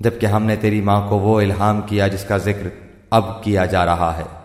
جبکہ ہم نے تیری ماں کو وہ الہام کیا جس کا ذکر اب کیا جا رہا ہے۔